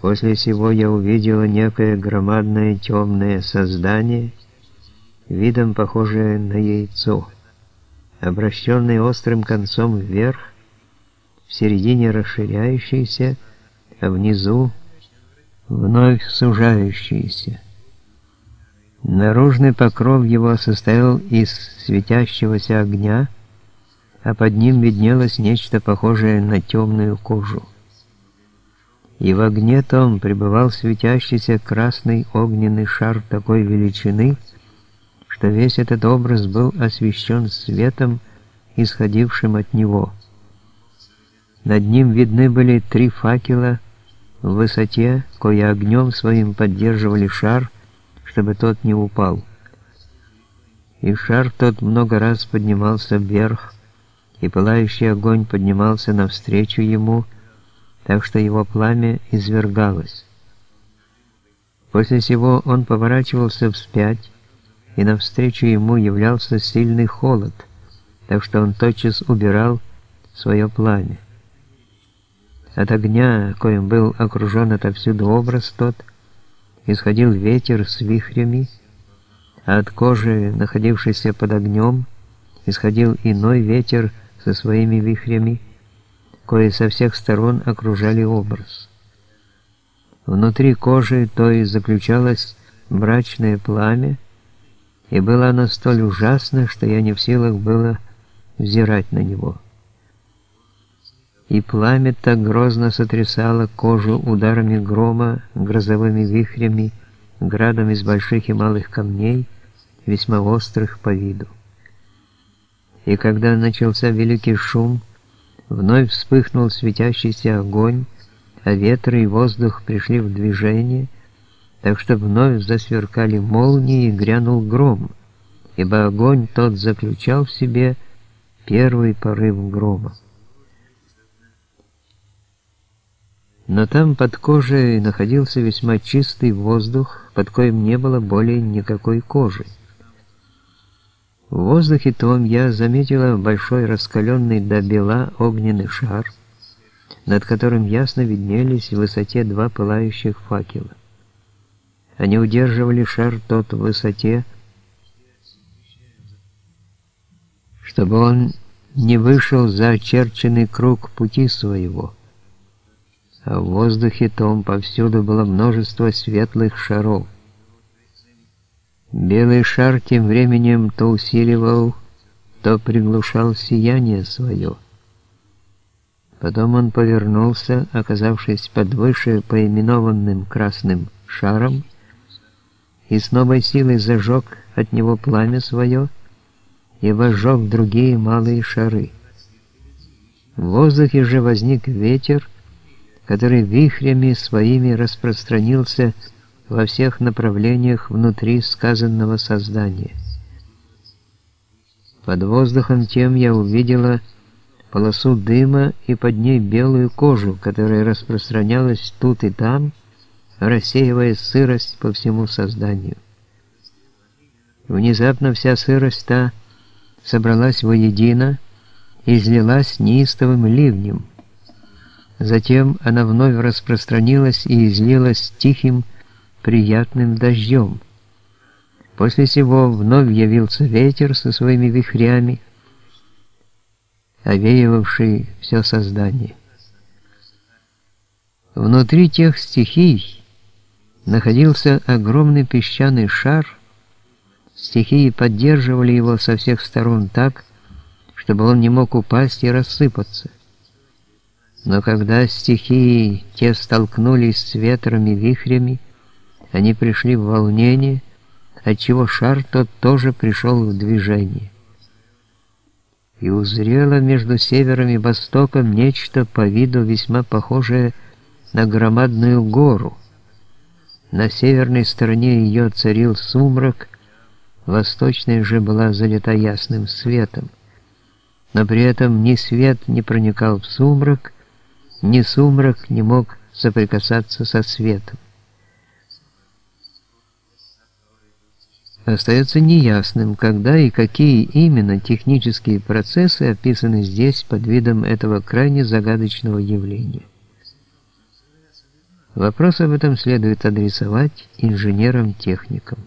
После всего я увидела некое громадное темное создание, видом похожее на яйцо, обращенное острым концом вверх, в середине расширяющееся, а внизу вновь сужающееся. Наружный покров его состоял из светящегося огня, а под ним виднелось нечто похожее на темную кожу. И в огне том пребывал светящийся красный огненный шар такой величины, что весь этот образ был освещен светом, исходившим от него. Над ним видны были три факела в высоте, кои огнем своим поддерживали шар, чтобы тот не упал. И шар тот много раз поднимался вверх, и пылающий огонь поднимался навстречу ему, так что его пламя извергалось. После сего он поворачивался вспять, и навстречу ему являлся сильный холод, так что он тотчас убирал свое пламя. От огня, коим был окружен отовсюду образ тот, исходил ветер с вихрями, а от кожи, находившейся под огнем, исходил иной ветер со своими вихрями, кои со всех сторон окружали образ. Внутри кожи то и заключалось мрачное пламя, и было оно столь ужасно, что я не в силах было взирать на него. И пламя так грозно сотрясало кожу ударами грома, грозовыми вихрями, градом из больших и малых камней, весьма острых по виду и когда начался великий шум, вновь вспыхнул светящийся огонь, а ветры и воздух пришли в движение, так что вновь засверкали молнии и грянул гром, ибо огонь тот заключал в себе первый порыв грома. Но там под кожей находился весьма чистый воздух, под коим не было более никакой кожи. В воздухе том я заметила большой раскаленный до бела огненный шар, над которым ясно виднелись в высоте два пылающих факела. Они удерживали шар тот в высоте, чтобы он не вышел за очерченный круг пути своего. А в воздухе том повсюду было множество светлых шаров. Белый шар тем временем то усиливал, то приглушал сияние свое. Потом он повернулся, оказавшись под выше поименованным красным шаром, и с новой силой зажег от него пламя свое и возжег другие малые шары. В воздухе же возник ветер, который вихрями своими распространился во всех направлениях внутри сказанного создания. Под воздухом тем я увидела полосу дыма и под ней белую кожу, которая распространялась тут и там, рассеивая сырость по всему созданию. Внезапно вся сырость та собралась воедино и излилась неистовым ливнем. Затем она вновь распространилась и излилась тихим, приятным дождем. После сего вновь явился ветер со своими вихрями, овеивавший все создание. Внутри тех стихий находился огромный песчаный шар, стихии поддерживали его со всех сторон так, чтобы он не мог упасть и рассыпаться. Но когда стихии те столкнулись с ветром и вихрями, они пришли в волнение, отчего шар тот тоже пришел в движение. И узрело между севером и востоком нечто по виду весьма похожее на громадную гору. На северной стороне ее царил сумрак, восточная же была залита ясным светом. Но при этом ни свет не проникал в сумрак, ни сумрак не мог соприкасаться со светом. Остается неясным, когда и какие именно технические процессы описаны здесь под видом этого крайне загадочного явления. Вопрос об этом следует адресовать инженерам-техникам.